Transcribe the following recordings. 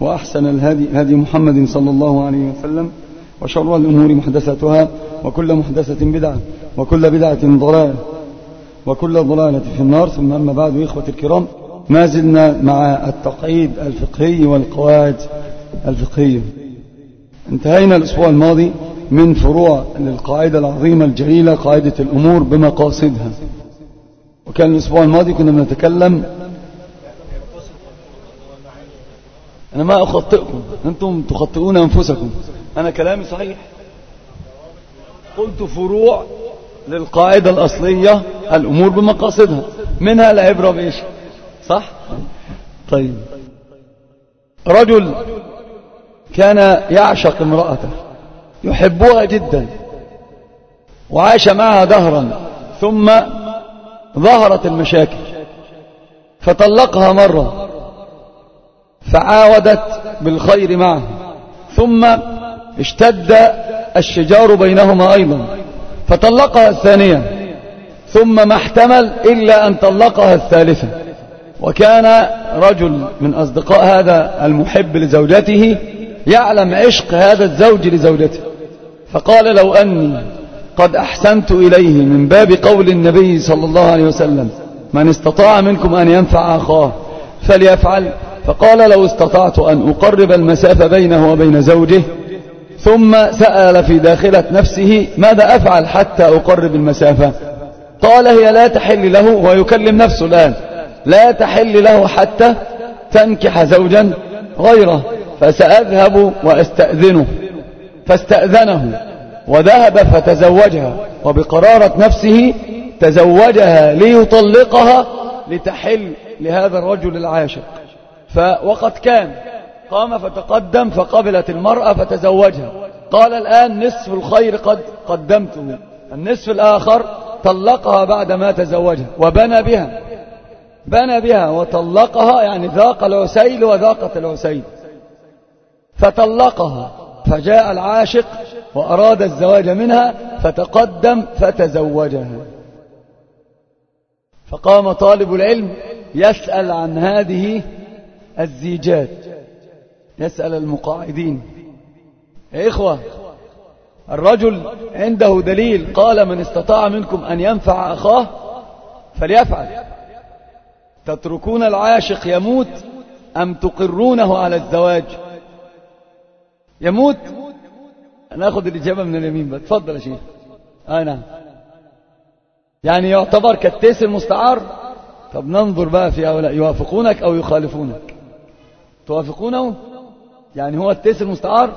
وأحسن الهدي هدي محمد صلى الله عليه وسلم وشر الأمور محدثاتها وكل محدثة بدعة وكل بدعة ضلالة وكل ضلالة في النار. ثم أما بعد إخوة الكرام ما زلنا مع التقعيد الفقهي والقواعد الفقهية. انتهينا الأسبوع الماضي من فروع للقاعدة العظيمة الجليلة قاعدة الأمور بمقاصدها. وكان الأسبوع الماضي كنا بنتكلم أنا ما أخطئكم أنتم تخطئون أنفسكم. أنا كلامي صحيح. قلت فروع للقاعدة الأصلية الأمور بمقاصدها. منها العبرة بإيش؟ صح؟ طيب. رجل كان يعشق امرأته يحبها جدا وعاش معها دهرا ثم ظهرت المشاكل فطلقها مرة. فعاودت بالخير معه. ثم اشتد الشجار بينهما أيضا. فطلقها الثانية. ثم ما احتمل إلا أن طلقها الثالثة. وكان رجل من أصدقاء هذا المحب لزوجته يعلم عشق هذا الزوج لزوجته. فقال لو أني قد أحسنت إليه من باب قول النبي صلى الله عليه وسلم من استطاع منكم أن ينفع أخاه فليفعل فقال لو استطعت أن أقرب المسافة بينه وبين زوجه ثم سأل في داخلة نفسه ماذا أفعل حتى أقرب المسافة؟ قال هي لا تحل له ويكلم نفسه الآن. لا تحل له حتى تنكح زوجا غيره فسأذهب وأستأذنه فاستأذنه وذهب فتزوجها وبقرارة نفسه تزوجها ليطلقها لتحل لهذا الرجل العاشق. فوقد كان. قام فتقدم فقبلت المرأة فتزوجها. قال الآن نصف الخير قد قدمته. النصف الآخر طلقها بعد ما تزوجها. وبنى بها. بنى بها وطلقها يعني ذاق العسيل وذاقت العسيل. فطلقها. فجاء العاشق وأراد الزواج منها فتقدم فتزوجها. فقام طالب العلم يسأل عن هذه الزيجات. يسأل المقاعدين يا إخوة الرجل عنده دليل قال من استطاع منكم أن ينفع أخاه فليفعل. تتركون العاشق يموت أم تقرونه على الزواج؟ يموت؟ نأخذ الإجابة من اليمين بقى تفضل يا شيخ. آه نعم. يعني يعتبر كالتيس المستعار؟ طب ننظر بقى في هؤلاء يوافقونك أو يخالفونك. توافقونه يعني هو التيس المستعار؟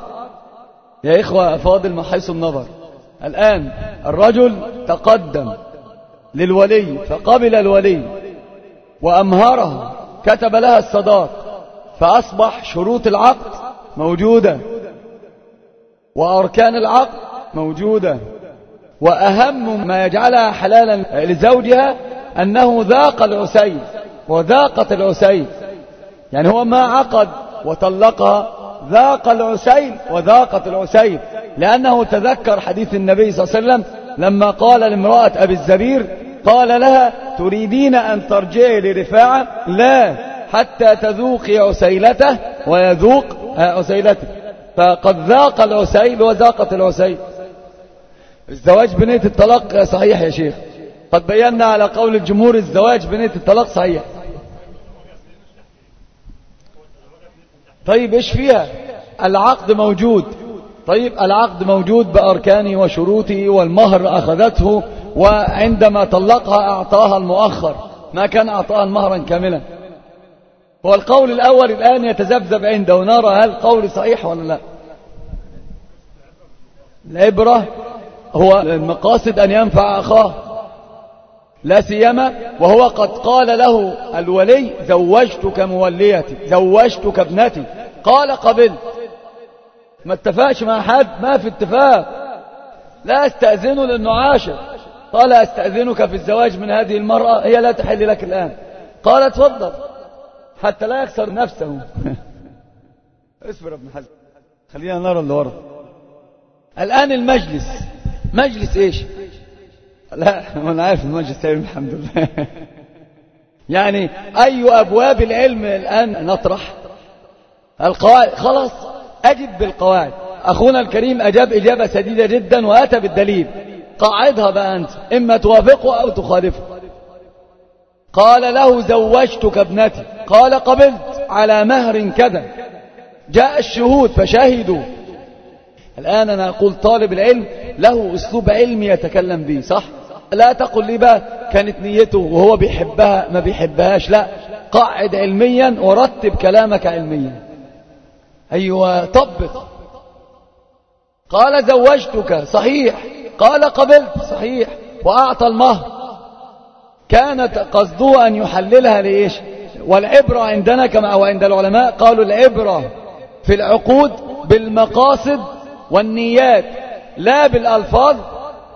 يا إخوة فاضل من حيث النظر. الآن الرجل تقدم للولي فقبل الولي وأمهرها كتب لها الصداق فأصبح شروط العقد موجودة وأركان العقد موجودة وأهم ما يجعلها حلالا لزوجها أنه ذاق العسيل وذاقت العسيل يعني هو ما عقد وطلقها ذاق العسيل وذاقت العسيل لأنه تذكر حديث النبي صلى الله عليه وسلم لما قال لامرأة أبي الزبير قال لها تريدين أن ترجعي لرفاعة؟ لا حتى تذوقي عسيلته ويذوق عسيلته. فقد ذاق العسيل وذاقت العسيل. الزواج بنية الطلاق صحيح يا شيخ. قد بينا على قول الجمهور الزواج بنية الطلاق صحيح. طيب إيش فيها؟ العقد موجود. طيب العقد موجود بأركانه وشروطه والمهر أخذته وعندما طلقها أعطاها المؤخر. ما كان أعطاها مهرا كاملا. هو القول الأول الآن يتذبذب عنده. ونرى هل قول صحيح ولا لا. العبرة هو المقاصد أن ينفع أخاه. لا سيما وهو قد قال له الولي زوجتك موليتي زوجتك ابنتي. قال قبلت ما اتفاقش مع حد ما في اتفاق. لا استأذنه لأنه عاشر قال أستأذنك في الزواج من هذه المرأة هي لا تحل لك الآن. قال اتفضل. حتى لا يخسر نفسه. اصبر ابن حزم. خلينا نرى اللي ورا. الآن المجلس. مجلس إيش؟ لا أنا عارف المجلس سليم الحمد لله. يعني أي أبواب العلم الآن نطرح؟ القواعد خلاص أجب بالقواعد. أخونا الكريم أجاب إجابة سديدة جدا وأتى بالدليل. قاعدها بقى أنت إما توافقه أو تخالفه. قال له زوجتك ابنتي. قال قبلت على مهر كذا. جاء الشهود فشهدوا. الآن أنا أقول طالب العلم له أسلوب علمي يتكلم به صح؟ لا تقل لي بقى كانت نيته وهو بيحبها ما بيحبهاش لا. قاعد علميا ورتب كلامك علميا. أيوة طبق قال زوجتك صحيح. قال قبلت صحيح. وأعطى المهر. كانت قصده أن يحللها لإيش؟ والعبرة عندنا كما أو عند العلماء قالوا العبرة في العقود بالمقاصد والنيات لا بالألفاظ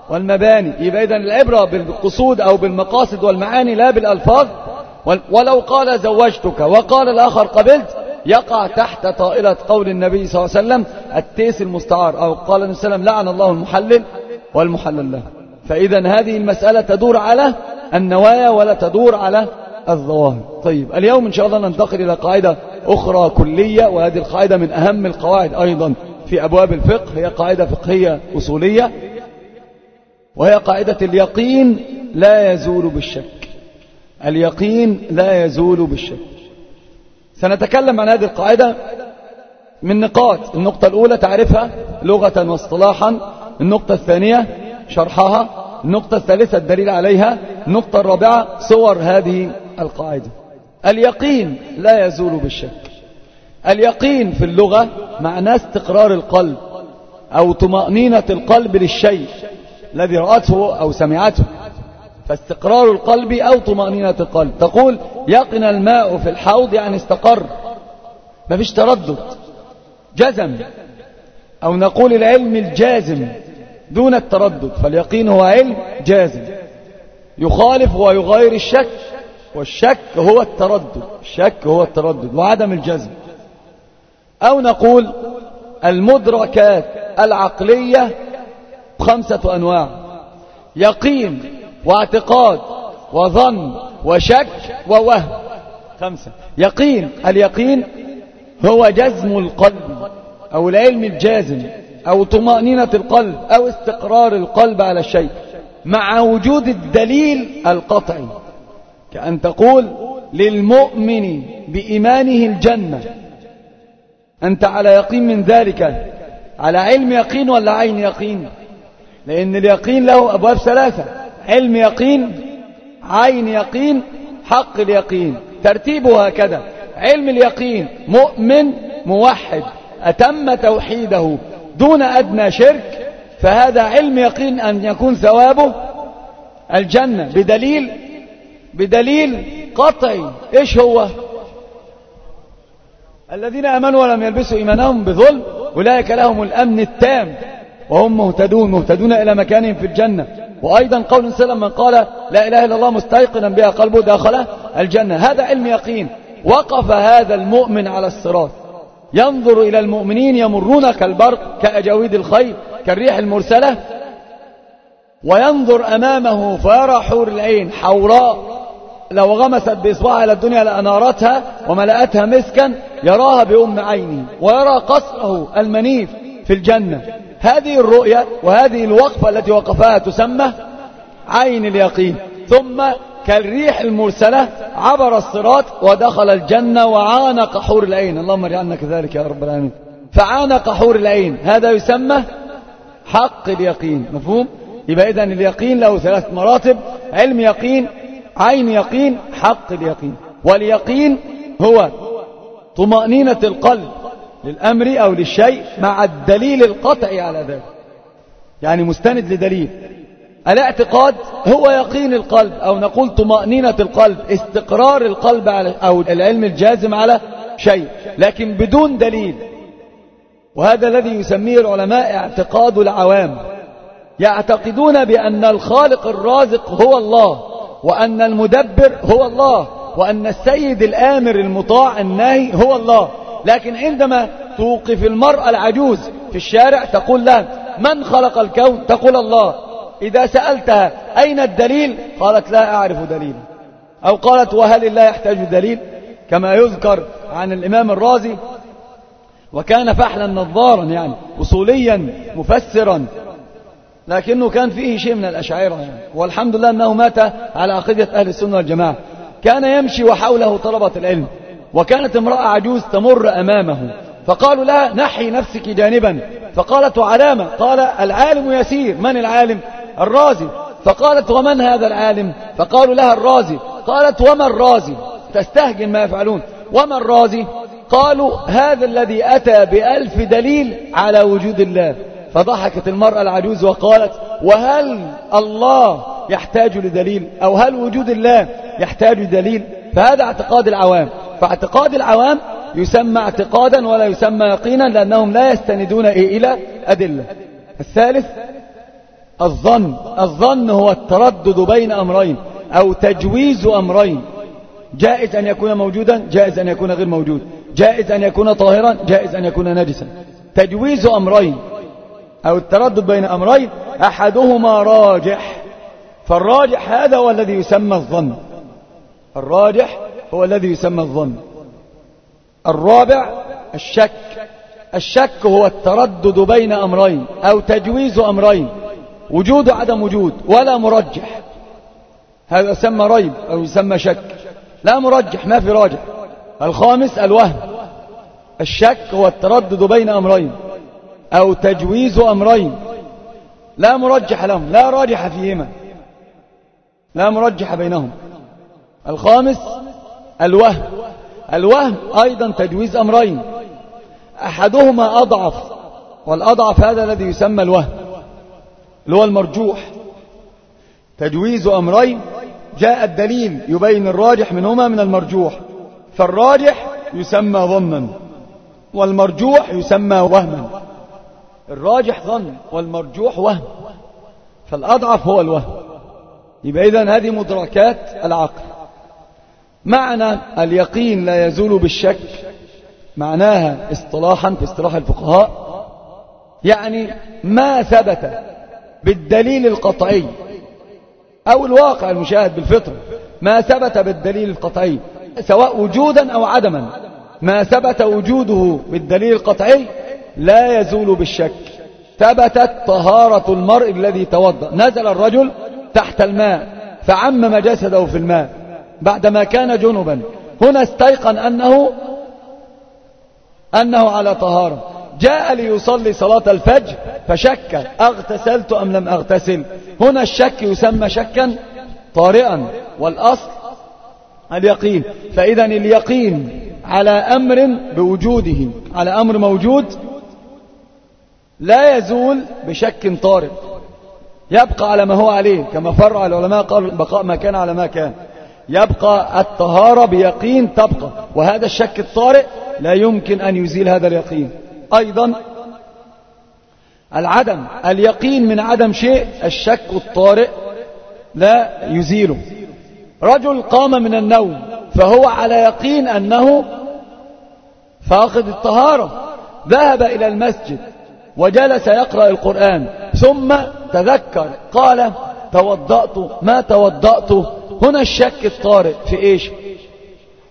والمباني. يبقى إذن العبرة بالقصود أو بالمقاصد والمعاني لا بالألفاظ. ولو قال زوجتك وقال الآخر قبلت يقع تحت طائلة قول النبي صلى الله عليه وسلم التيس المستعار. أو قال النبي صلى الله عليه وسلم لعن الله المحلل والمحلل له. فإذا هذه المسألة تدور على النوايا ولا تدور على الظواهر طيب اليوم إن شاء الله ننتقل إلى قاعدة أخرى كلية وهذه القاعدة من أهم القواعد أيضا في أبواب الفقه. هي قاعدة فقهية أصولية. وهي قاعدة اليقين لا يزول بالشك. اليقين لا يزول بالشك. سنتكلم عن هذه القاعدة من نقاط. النقطة الأولى تعرفها لغة واصطلاحا. النقطة الثانية شرحها. النقطة الثالثة الدليل عليها. النقطة الرابعة صور هذه القاعدة. اليقين لا يزول بالشك. اليقين في اللغة معناه استقرار القلب أو طمأنينة القلب للشيء. الذي رأته أو سمعته فاستقرار القلب أو طمأنينة القلب. تقول يقن الماء في الحوض يعني استقر. ما فيش تردد. جزم. أو نقول العلم الجازم دون التردد فاليقين هو علم جازم. يخالف ويغير الشك والشك هو التردد. الشك هو التردد وعدم الجزم. أو نقول المدركات العقلية خمسة أنواع. يقين واعتقاد وظن وشك ووهم. خمسة. يقين. اليقين هو جزم القلب أو العلم الجازم أو طمأنينة القلب أو استقرار القلب على الشيء. مع وجود الدليل القطعي. كأن تقول للمؤمن بإيمانه الجنة. أنت على يقين من ذلك. على علم يقين ولا عين يقين؟ لأن اليقين له أبواب ثلاثة. علم يقين عين يقين حق اليقين. ترتيبه هكذا. علم اليقين مؤمن موحد. أتم توحيده. دون أدنى شرك. فهذا علم يقين أن يكون ثوابه الجنة. بدليل بدليل قطعي. إيش هو؟ الذين أمنوا ولم يلبسوا إيمانهم بظلم أولئك لهم الأمن التام. وهم مهتدون مهتدون إلى مكانهم في الجنة. وأيضا قول سلم من قال لا إله إلا الله مستيقنا بها قلبه داخل الجنة. هذا علم يقين. وقف هذا المؤمن على الصراط. ينظر إلى المؤمنين يمرون كالبرق كأجاويد الخيل كالريح المرسلة. وينظر أمامه فيرى حور العين حوراء. لو غمست بإصبعها إلى الدنيا لأنارتها وملأتها مسكا يراها بأم عينه ويرى قصره المنيف في الجنة. هذه الرؤية وهذه الوقفة التي وقفها تسمى عين اليقين. ثم كالريح المرسلة عبر الصراط ودخل الجنة وعانق حور العين. اللهم اجعلنا كذلك يا رب العالمين. فعانق حور العين. هذا يسمى حق اليقين. مفهوم؟ يبقى إذن اليقين له ثلاث مراتب. علم يقين عين يقين حق اليقين. واليقين هو طمأنينة القلب. للأمر أو للشيء مع الدليل القطعي على ذلك. يعني مستند لدليل. الاعتقاد هو يقين القلب أو نقول طمأنينة القلب استقرار القلب على أو العلم الجازم على شيء لكن بدون دليل. وهذا الذي يسميه العلماء اعتقاد العوام. يعتقدون بأن الخالق الرازق هو الله وأن المدبر هو الله وأن السيد الآمر المطاع الناهي هو الله. لكن عندما توقف المرأة العجوز في الشارع تقول لها من خلق الكون؟ تقول الله. إذا سألتها أين الدليل؟ قالت لا أعرف دليل. أو قالت وهل الله يحتاج دليل؟ كما يذكر عن الإمام الرازي وكان فحلا نظارا يعني أصوليا مفسرا لكنه كان فيه شيء من الأشاعرة يعني. والحمد لله أنه مات على عقيدة أهل السنة والجماعة. كان يمشي وحوله طلبة العلم. وكانت امرأة عجوز تمر أمامه. فقالوا لها نحي نفسك جانبا. فقالت وعلامة قال العالم يسير. من العالم؟ الرازي. فقالت ومن هذا العالم؟ فقالوا لها الرازي. قالت وما الرازي؟ تستهجن ما يفعلون. وما الرازي؟ قالوا هذا الذي أتى بألف دليل على وجود الله. فضحكت المرأة العجوز وقالت وهل الله يحتاج لدليل؟ أو هل وجود الله يحتاج دليل فهذا اعتقاد العوام. فاعتقاد العوام يسمى اعتقادا ولا يسمى يقينا لأنهم لا يستندون إلى أدلة. الثالث الظن. الظن هو التردد بين أمرين أو تجويز أمرين. جائز أن يكون موجودا جائز أن يكون غير موجود. جائز أن يكون طاهرا جائز أن يكون نجسا. تجويز أمرين أو التردد بين أمرين أحدهما راجح. فالراجح هذا هو الذي يسمى الظن. الراجح هو الذي يسمى الظن. الرابع الشك. الشك هو التردد بين أمرين أو تجويز أمرين وجود عدم وجود ولا مرجح. هذا يسمى ريب أو يسمى شك. لا مرجح ما في راجح. الخامس الوهم. الشك هو التردد بين أمرين أو تجويز أمرين. لا مرجح لهم لا راجح فيهما. لا مرجح بينهم. الخامس الوهم الوهم أيضا تجويز أمرين. أحدهما أضعف والأضعف هذا الذي يسمى الوهم اللي هو المرجوح. تجويز أمرين جاء الدليل يبين الراجح منهما من المرجوح. فالراجح يسمى ظنا والمرجوح يسمى وهما الراجح ظن والمرجوح وهم فالأضعف هو الوهم يبقى إذن هذه مدركات العقل. معنى اليقين لا يزول بالشك. معناها اصطلاحا في اصطلاح الفقهاء يعني ما ثبت بالدليل القطعي أو الواقع المشاهد بالفطر ما ثبت بالدليل القطعي سواء وجودا أو عدما ما ثبت وجوده بالدليل القطعي لا يزول بالشك. ثبتت طهارة المرء الذي توضأ. نزل الرجل تحت الماء فعمم جسده في الماء. بعدما كان جنبا. هنا استيقن أنه أنه على طهارة. جاء ليصلي صلاة الفجر فشك. أغتسلت أم لم أغتسل؟ هنا الشك يسمى شكا طارئا. والأصل اليقين. فإذا اليقين على أمر بوجوده. على أمر موجود لا يزول بشك طارئ. يبقى على ما هو عليه. كما فرع العلماء قالوا بقاء ما كان على ما كان. يبقى الطهارة بيقين تبقى وهذا الشك الطارئ لا يمكن أن يزيل هذا اليقين. أيضا العدم اليقين من عدم شيء الشك الطارئ لا يزيله. رجل قام من النوم فهو على يقين أنه فاقد الطهارة ذهب إلى المسجد وجلس يقرأ القرآن ثم تذكر قال توضأت ما توضأت؟ هنا الشك الطارئ في إيش؟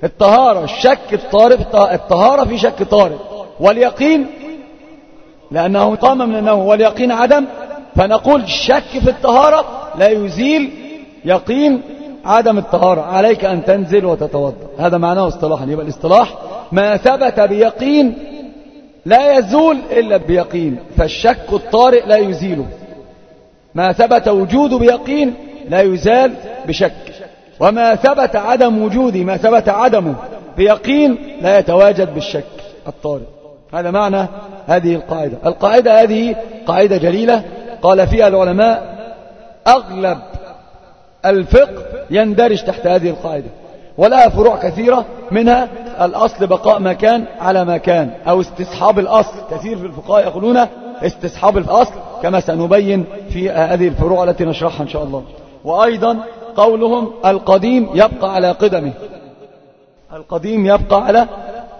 الطهارة. الشك الطارئ الطهارة في شك طارئ. واليقين؟ لأنه قام من النوم. واليقين عدم؟ فنقول الشك في الطهارة لا يزيل يقين عدم الطهارة. عليك أن تنزل وتتوضأ. هذا معناه اصطلاحا. يبقى الاصطلاح ما ثبت بيقين لا يزول إلا بيقين. فالشك الطارئ لا يزيله. ما ثبت وجوده بيقين لا يزال بشك. وما ثبت عدم وجوده ما ثبت عدمه بيقين لا يتواجد بالشك الطارئ. هذا معنى هذه القاعدة. القاعدة هذه قاعدة جليلة. قال فيها العلماء أغلب الفقه يندرج تحت هذه القاعدة. ولها فروع كثيرة منها الأصل بقاء ما كان على ما كان أو استصحاب الأصل. كثير في الفقهاء يقولون استصحاب الأصل كما سنبين في هذه الفروع التي نشرحها إن شاء الله. وأيضا قولهم القديم يبقى على قدمه. القديم يبقى على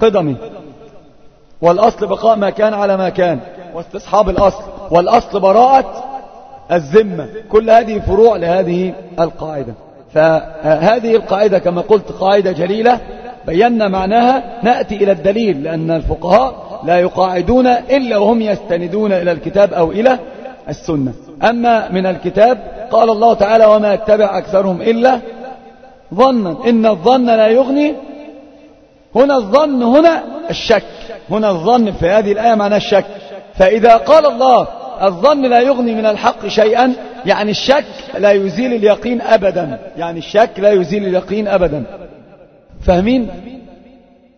قدمه. والأصل بقاء ما كان على ما كان. واستصحاب الأصل. والأصل براءة الذمة. كل هذه فروع لهذه القاعدة. فهذه القاعدة كما قلت قاعدة جليلة. بينا معناها نأتي إلى الدليل لأن الفقهاء لا يقاعدون إلا وهم يستندون إلى الكتاب أو إلى السنة. أما من الكتاب قال الله تعالى وما يتبع أكثرهم إلا ظنا. إن الظن لا يغني. هنا الظن هنا الشك. هنا الظن في هذه الآية معنى الشك. فإذا قال الله الظن لا يغني من الحق شيئا يعني الشك لا يزيل اليقين أبدا. يعني الشك لا يزيل اليقين أبدا. فاهمين؟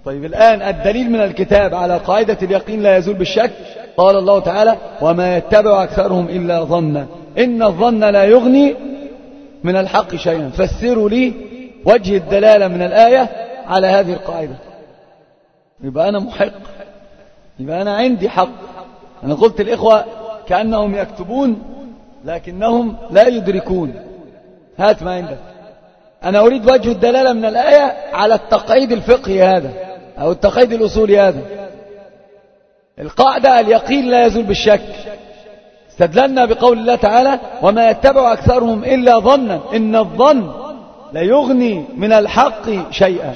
طيب الآن الدليل من الكتاب على قاعدة اليقين لا يزول بالشك. قال الله تعالى وما يتبع أكثرهم إلا ظنا. إن الظن لا يغني من الحق شيئا. فسروا لي وجه الدلالة من الآية على هذه القاعدة. يبقى أنا محق. يبقى أنا عندي حق. أنا قلت الإخوة كأنهم يكتبون لكنهم لا يدركون. هات ما عندك. أنا أريد وجه الدلالة من الآية على التقعيد الفقهي هذا أو التقعيد الأصولي هذا. القاعدة اليقين لا يزول بالشك. استدللنا بقول الله تعالى وما يتبع أكثرهم إلا ظنا إن الظن لا يغني من الحق شيئا.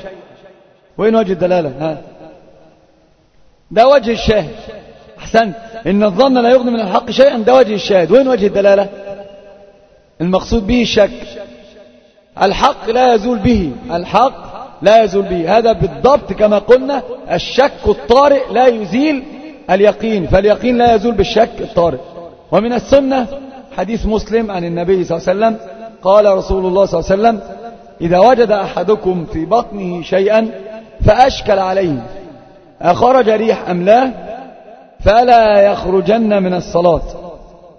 وين وجه الدلالة؟ ها؟ ده وجه الشاهد. أحسنت. إن الظن لا يغني من الحق شيئا ده وجه الشاهد. وين وجه الدلالة؟ المقصود به الشك الحق لا يزول به. الحق لا يزول به. هذا بالضبط كما قلنا الشك الطارئ لا يزيل اليقين. فاليقين لا يزول بالشك الطارئ. ومن السنة حديث مسلم عن النبي صلى الله عليه وسلم قال رسول الله صلى الله عليه وسلم إذا وجد أحدكم في بطنه شيئا فأشكل عليه أخرج ريح أم لا؟ فلا يخرجن من الصلاة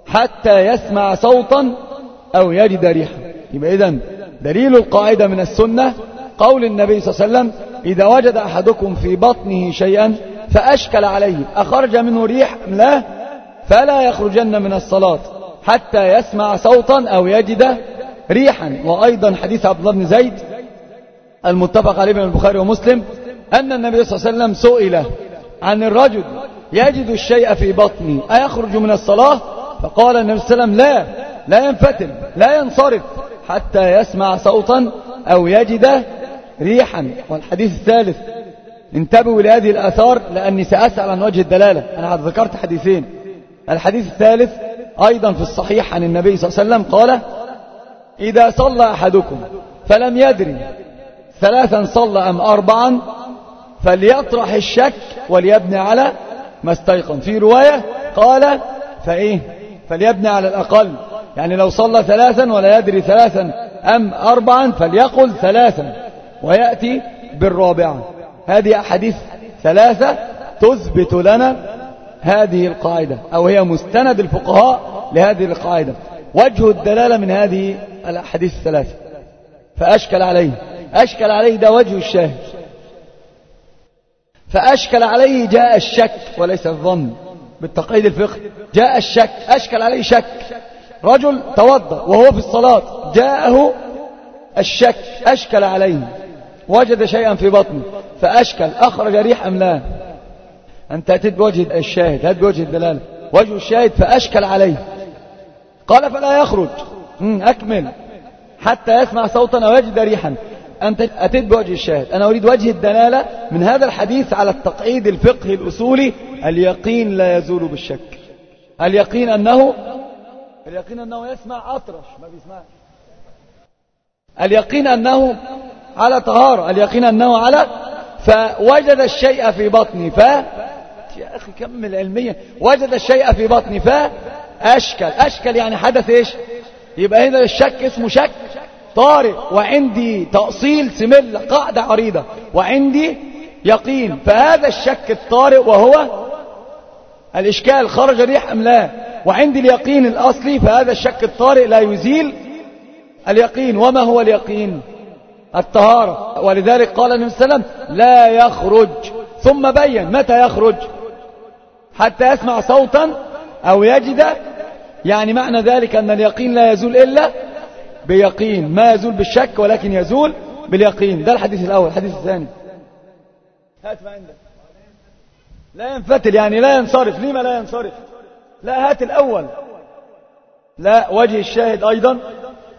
حتى يسمع صوتا أو يجد ريحا. يبقى إذن دليل القاعدة من السنة قول النبي صلى الله عليه وسلم إذا وجد أحدكم في بطنه شيئا فأشكل عليه أخرج منه ريح لا؟ فلا يخرجن من الصلاة حتى يسمع صوتا أو يجد ريحا. وأيضا حديث عبد الله بن زيد المتفق عليه من البخاري ومسلم أن النبي صلى الله عليه وسلم سئل عن الرجل يجد الشيء في بطنه أيخرج من الصلاة؟ فقال النبي صلى الله عليه وسلم لا لا ينفتل لا ينصرف حتى يسمع صوتا أو يجد ريحا. والحديث الثالث انتبهوا لهذه الآثار لأني سأسأل عن وجه الدلالة. أنا ذكرت حديثين. الحديث الثالث أيضا في الصحيح عن النبي صلى الله عليه وسلم قال إذا صلى أحدكم فلم يدري ثلاثا صلى أم أربعا فليطرح الشك وليبني على ما استيقن. في رواية قال فإيه؟ فليبني على الأقل. يعني لو صلى ثلاثا ولا يدري ثلاثا أم أربعا فليقل ثلاثا ويأتي بالرابعة. هذه أحاديث ثلاثة تثبت لنا هذه القاعدة أو هي مستند الفقهاء لهذه القاعدة. وجه الدلالة من هذه الأحاديث الثلاثة. فأشكل عليه. أشكل عليه ده وجه الشاهد. فأشكل عليه جاء الشك وليس الظن بالتقييد الفقه. جاء الشك أشكل عليه شك. رجل توضأ وهو في الصلاة جاءه الشك أشكل عليه. وجد شيئا في بطنه فأشكل أخرج ريح أم لا؟ أنت أتيت بوجه الشاهد هات بوجه الدلالة. وجه الشاهد فأشكل عليه. قال فلا يخرج. أكمل. حتى يسمع صوتا أو يجد ريحا. أنت أتيت بوجه الشاهد. أنا أريد وجه الدلالة من هذا الحديث على التقعيد الفقهي الأصولي. اليقين لا يزول بالشك. اليقين أنه اليقين أنه يسمع أطرش. ما بيسمعش. اليقين أنه على طهارة. اليقين أنه على فوجد الشيء في بطني. يا أخي كمل علميا وجد الشيء في بطني فأشكل أشكل. يعني حدث إيش؟ يبقى هنا الشك اسمه شك. طارئ. وعندي تأصيل سملة قاعدة عريضة. وعندي يقين. فهذا الشك الطارئ وهو الإشكال خرج ريح أم لا؟ وعندي اليقين الأصلي فهذا الشك الطارئ لا يزيل اليقين. وما هو اليقين؟ الطهارة. ولذلك قال النبي صلى الله عليه وسلم لا يخرج. ثم بين متى يخرج؟ حتى يسمع صوتا أو يجد يعني معنى ذلك أن اليقين لا يزول إلا بيقين. ما يزول بالشك ولكن يزول باليقين. ده الحديث الأول. الحديث الثاني. هات ما عندك. لا ينفتل يعني لا ينصرف. لما لا ينصرف؟ لا هات الأول. لا وجه الشاهد أيضا.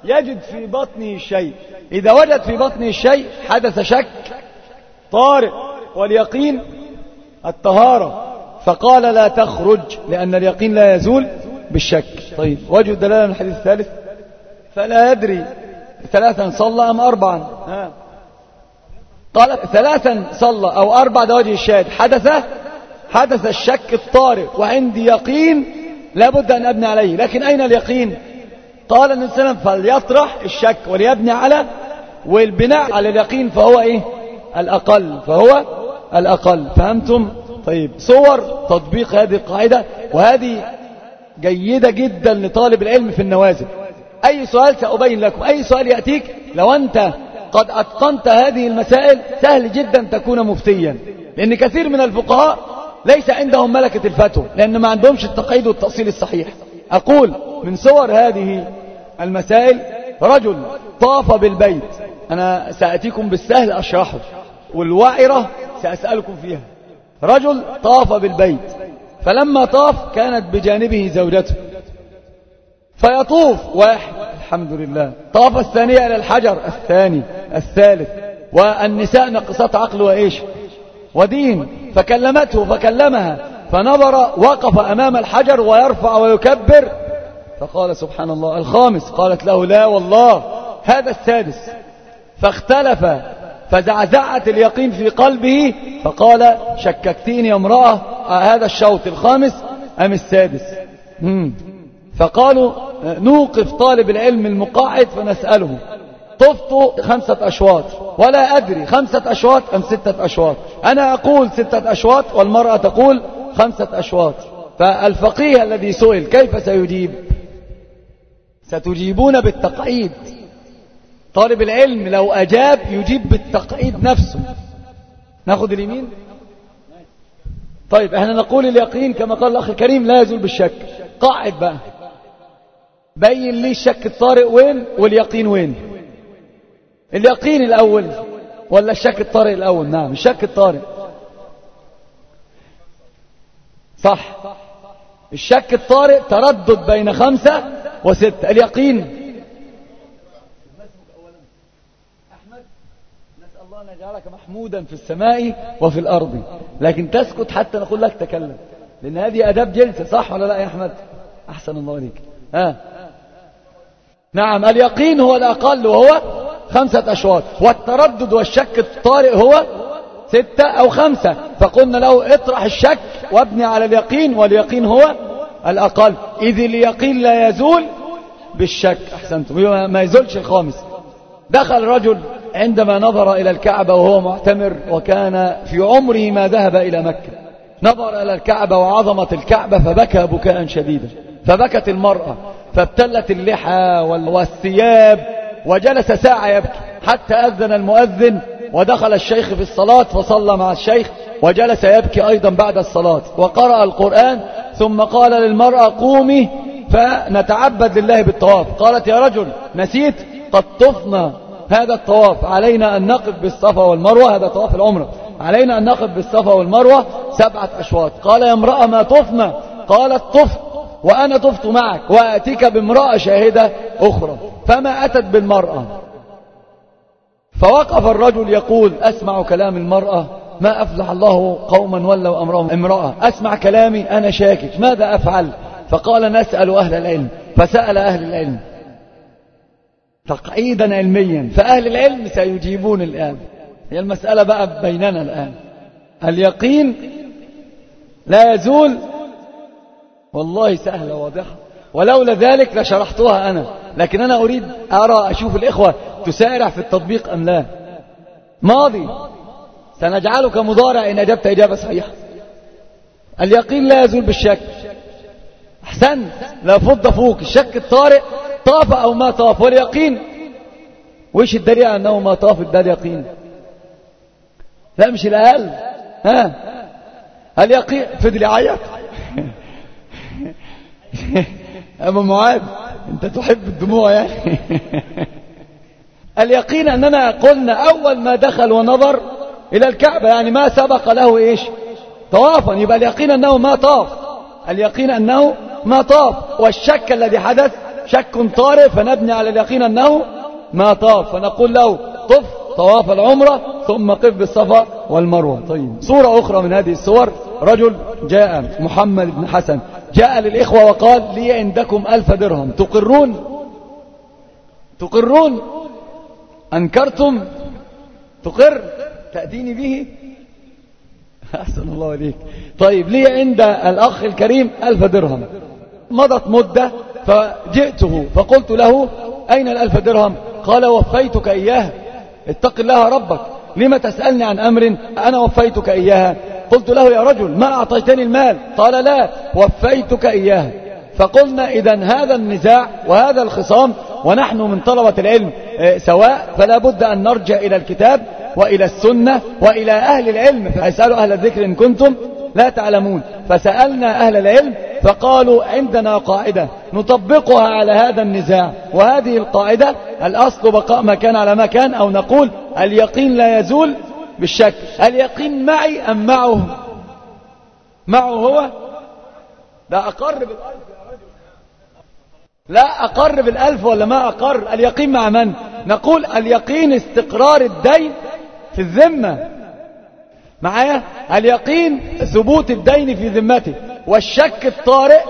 يجد في بطنه شيء. إذا وجد في بطنه الشيء حدث شك طارئ. واليقين الطهارة. فقال لا تخرج لأن اليقين لا يزول بالشك. طيب وجه الدلالة من الحديث الثالث؟ فلا يدري ثلاثا صلى أم أربعا. قال ثلاثا صلى أو أربع ده وجه الشاهد. حدث حدث الشك الطارئ وعندي يقين لابد أن أبني عليه. لكن أين اليقين؟ قال النبي صلى الله عليه وسلم فليطرح الشك وليبني على والبناء على اليقين فهو إيه؟ الأقل فهو الأقل. فهمتم؟ طيب صور تطبيق هذه القاعدة وهذه جيدة جدا لطالب العلم في النوازل. أي سؤال سأبين لكم أي سؤال يأتيك لو أنت قد أتقنت هذه المسائل سهل جدا تكون مفتيا. لأن كثير من الفقهاء ليس عندهم ملكة الفتوى لأن ما عندهمش التقييد والتأصيل الصحيح. أقول من صور هذه المسائل رجل طاف بالبيت. أنا سأتيكم بالسهل أشرحه. والوعرة سأسألكم فيها. رجل طاف بالبيت فلما طاف كانت بجانبه زوجته فيطوف واحد الحمد لله. طاف الثانية إلى الحجر الثاني الثالث والنساء نقصات عقل وإيش؟ ودين. فكلمته فكلمها فنظر وقف أمام الحجر ويرفع ويكبر فقال سبحان الله الخامس قالت له لا والله هذا السادس. فاختلف فزعزعت اليقين في قلبه فقال شككتيني يا امرأة هذا الشوط الخامس أم السادس. فقالوا نوقف طالب العلم المقاعد فنسأله. طفت خمسة أشواط ولا أدري خمسة أشواط أم ستة أشواط. أنا أقول ستة أشواط والمرأة تقول خمسة أشواط. فالفقيه الذي سئل كيف سيجيب؟ ستجيبون بالتقعيد. طالب العلم لو أجاب يجيب بالتقعيد نفسه. ناخذ اليمين. طيب إحنا نقول اليقين كما قال الأخ الكريم لا يزول بالشك. قاعد بقى. بين لي الشك الطارئ وين واليقين وين؟ اليقين الأول ولا الشك الطارئ الأول؟ نعم الشك الطارئ. صح. الشك الطارئ تردد بين خمسة وستة. اليقين أحمد نسأل الله أن يجعلك محمودا في السماء وفي الأرض. لكن تسكت حتى نقول لك تكلم. لأن هذه أداب جلسة صح ولا لا يا أحمد؟ أحسن الله عليك. ها؟ نعم اليقين هو الأقل وهو خمسة أشواط. والتردد والشك الطارئ هو ستة أو خمسة. فقلنا له اطرح الشك وابني على اليقين واليقين هو الأقل. إذ اليقين لا يزول بالشك. أحسنتم. ما يزولش الخامس. دخل رجل عندما نظر إلى الكعبة وهو معتمر وكان في عمره ما ذهب إلى مكة. نظر إلى الكعبة وعظمة الكعبة فبكى بكاء شديدا. فبكت المرأة فابتلت اللحى والثياب وجلس ساعة يبكي حتى أذن المؤذن ودخل الشيخ في الصلاة فصلى مع الشيخ وجلس يبكي أيضا بعد الصلاة. وقرأ القرآن ثم قال للمرأة قومي فنتعبد لله بالطواف. قالت يا رجل نسيت؟ قد طفنا. هذا الطواف علينا أن نقف بالصفا والمروة هذا طواف العمرة. علينا أن نقف بالصفا والمروة سبعة أشواط. قال يا امرأة ما طفنا؟ قالت طفت وأنا طفت معك وأتيك بامرأة شاهدة أخرى. فما أتت بالمرأة؟ فوقف الرجل يقول أسمع كلام المرأة. ما أفلح الله قوما ولوا أمرهم. امرأة أسمع كلامي أنا شاكك. ماذا أفعل؟ فقال نسأل أهل العلم. فسأل أهل العلم. تقعيدا علميا فأهل العلم سيجيبون الآن. هي المسألة بقى بيننا الآن. اليقين لا يزول. والله سهلة واضحة ولولا ذلك لشرحتها أنا. لكن أنا أريد أرى أشوف الإخوة تسارع في التطبيق أم لا. ماضي. سنجعلك مضارع إن أجبت إجابة صحيحة. اليقين لا يزول بالشك. أحسن لا فض فوق. الشك الطارئ طاف أو ما طاف واليقين وإيش الدليل أنه ما طاف؟ ده اليقين. لا مش الأقل. ها؟ اليقين فضل يعيط. أبو معاذ أنت تحب الدموع يعني. اليقين أننا قلنا أول ما دخل ونظر إلى الكعبة يعني ما سبق له إيش؟ طوافا. يبقى اليقين أنه ما طاف. اليقين أنه ما طاف. والشك الذي حدث شك طارئ فنبني على اليقين أنه ما طاف فنقول له طف طواف العمرة ثم قف بالصفا والمروة. طيب. صورة أخرى من هذه الصور رجل جاء محمد بن حسن جاء للإخوة وقال لي عندكم ألف درهم تقرون؟ تقرون؟ أنكرتم؟ تقر؟ تأتيني به؟ أحسن الله عليك طيب لي عند الأخ الكريم ألف درهم. مضت مدة فجئته فقلت له أين الألف درهم؟ قال وفيتك إياها اتق الله ربك. لما تسألني عن أمر؟ أنا وفيتك إياها قلت له يا رجل ما أعطيتني المال؟ قال لا وفيتك إياها فقلنا إذا هذا النزاع وهذا الخصام ونحن من طلبة العلم آه، سواء فلا بد أن نرجع إلى الكتاب وإلى السنة وإلى أهل العلم. فاسألوا أهل الذكر إن كنتم لا تعلمون. فسألنا أهل العلم فقالوا عندنا قاعدة نطبقها على هذا النزاع. وهذه القاعدة الأصل بقاء مكان على مكان أو نقول اليقين لا يزول بالشك. اليقين معي أم معه؟ معه هو؟ لا أقر بالألف لا أقر بالألف ولا ما أقر. اليقين مع من؟ نقول اليقين استقرار الدين في الذمة. معايا؟ اليقين ثبوت الدين في ذمته. والشك الطارئ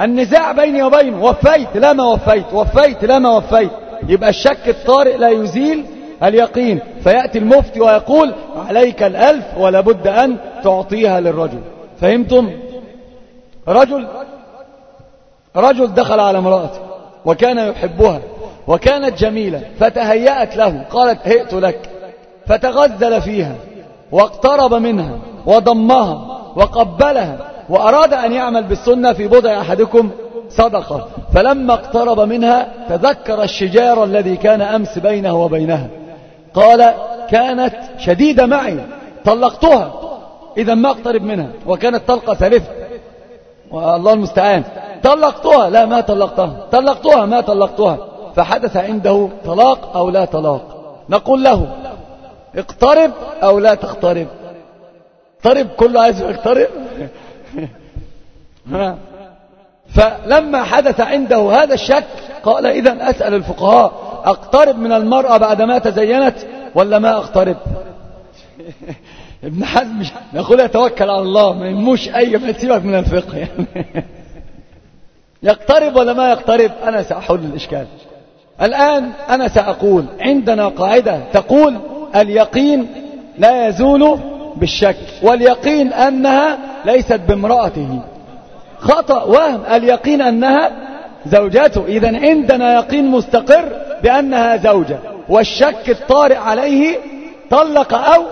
النزاع بيني وبينه وفيت لا ما وفيت وفيت لا ما وفيت. يبقى الشك الطارئ لا يزيل اليقين. فيأتي المفتي ويقول عليك الألف ولا بد أن تعطيها للرجل. فهمتم؟ رجل رجل دخل على امرأته وكان يحبها وكانت جميلة فتهيأت له قالت هئت لك فتغزل فيها واقترب منها وضمها وقبلها وأراد أن يعمل بالسنة في بضع أحدكم صدقة. فلما اقترب منها تذكر الشجار الذي كان أمس بينه وبينها. قال كانت شديدة معي طلقتها. إذا ما اقترب منها وكانت طلقة ثالثة. والله المستعان. طلقتها لا ما طلقتها. طلقتها ما طلقتها. فحدث عنده طلاق أو لا طلاق. نقول له اقترب أو لا تقترب. اقترب كله عايز يقترب. فلما حدث عنده هذا الشك قال إذا أسأل الفقهاء أقترب من المرأة بعدما تزينت ولا ما أقترب؟ ابن حزم نقول يتوكل على الله ما يموش أي ما تسيبك من الفقه يعني. يقترب ولا ما يقترب؟ أنا سأحل الإشكال. الآن أنا سأقول عندنا قاعدة تقول اليقين لا يزول بالشك واليقين أنها ليست بامرأته. خطأ وهم اليقين أنها زوجته. إذا عندنا يقين مستقر بأنها زوجة والشك الطارئ عليه طلق أو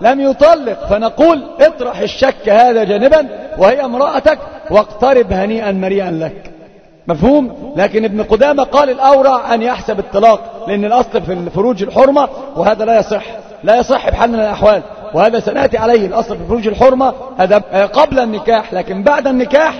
لم يطلق. فنقول اطرح الشك هذا جانبا وهي امرأتك واقترب هنيئا مريئا لك. مفهوم؟ لكن ابن قدامة قال الأورع أن يحسب الطلاق لأن الأصل في الفروج الحرمة وهذا لا يصح لا يصح بحال من الأحوال. وهذا سنأتي عليه الأصل في فروج الحرمة هذا قبل النكاح لكن بعد النكاح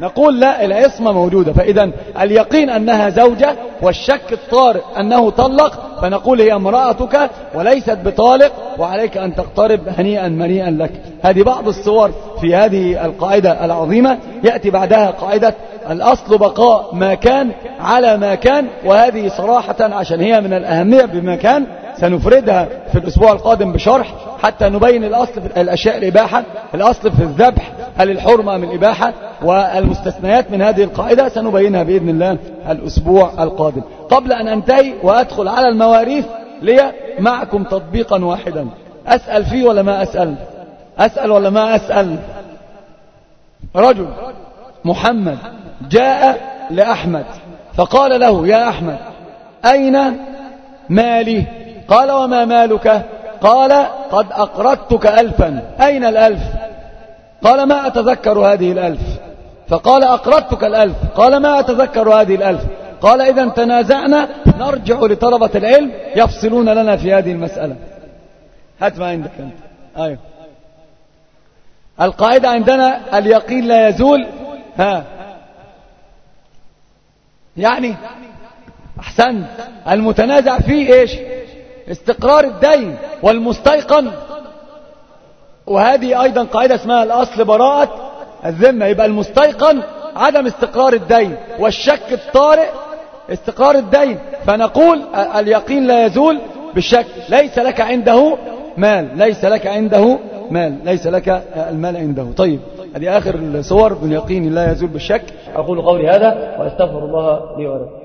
نقول لا العصمة موجودة. فإذا اليقين أنها زوجة والشك الطارئ أنه طلق فنقول هي امرأتك وليست بطالق وعليك أن تقترب هنيئا مريئا لك. هذه بعض الصور في هذه القاعدة العظيمة. يأتي بعدها قاعدة الأصل بقاء ما كان على ما كان وهذه صراحة عشان هي من الأهمية بما كان سنفردها في الأسبوع القادم بشرح حتى نبين الأصل في الأشياء الإباحة الأصل في الذبح هل الحرمة من الإباحة والمستثنيات من هذه القاعدة سنبينها بإذن الله الأسبوع القادم. قبل أن أنتهي وأدخل على المواريث لي معكم تطبيقا واحدا. أسأل فيه ولا ما أسأل؟ أسأل ولا ما أسأل؟ رجل محمد جاء لأحمد فقال له يا أحمد أين مالي؟ قال وما مالك قال قد أقرضتك ألفا. أين الألف؟ قال ما أتذكر هذه الألف. فقال أقرضتك الألف. قال ما أتذكر هذه الألف. قال إذا تنازعنا نرجع لطلبة العلم يفصلون لنا في هذه المسألة. هات ما عندك أنت. أيوه. القاعدة عندنا اليقين لا يزول. ها. يعني أحسن المتنازع فيه إيش؟ استقرار الدين والمستيقن. وهذه أيضا قاعدة اسمها الأصل براءة الذمة. يبقى المستيقن عدم استقرار الدين والشك الطارئ استقرار الدين. فنقول اليقين لا يزول بالشك ليس لك عنده مال. ليس لك عنده مال. ليس لك المال عنده. طيب هذه آخر الصور. من يقين لا يزول بالشك أقول قولي هذا وأستغفر الله لي ولكم.